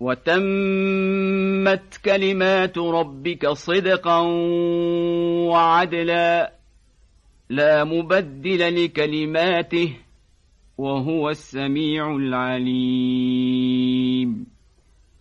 وتمت كلمات ربك صدقا وعدلا لا مبدل لكلماته وهو السميع العليم.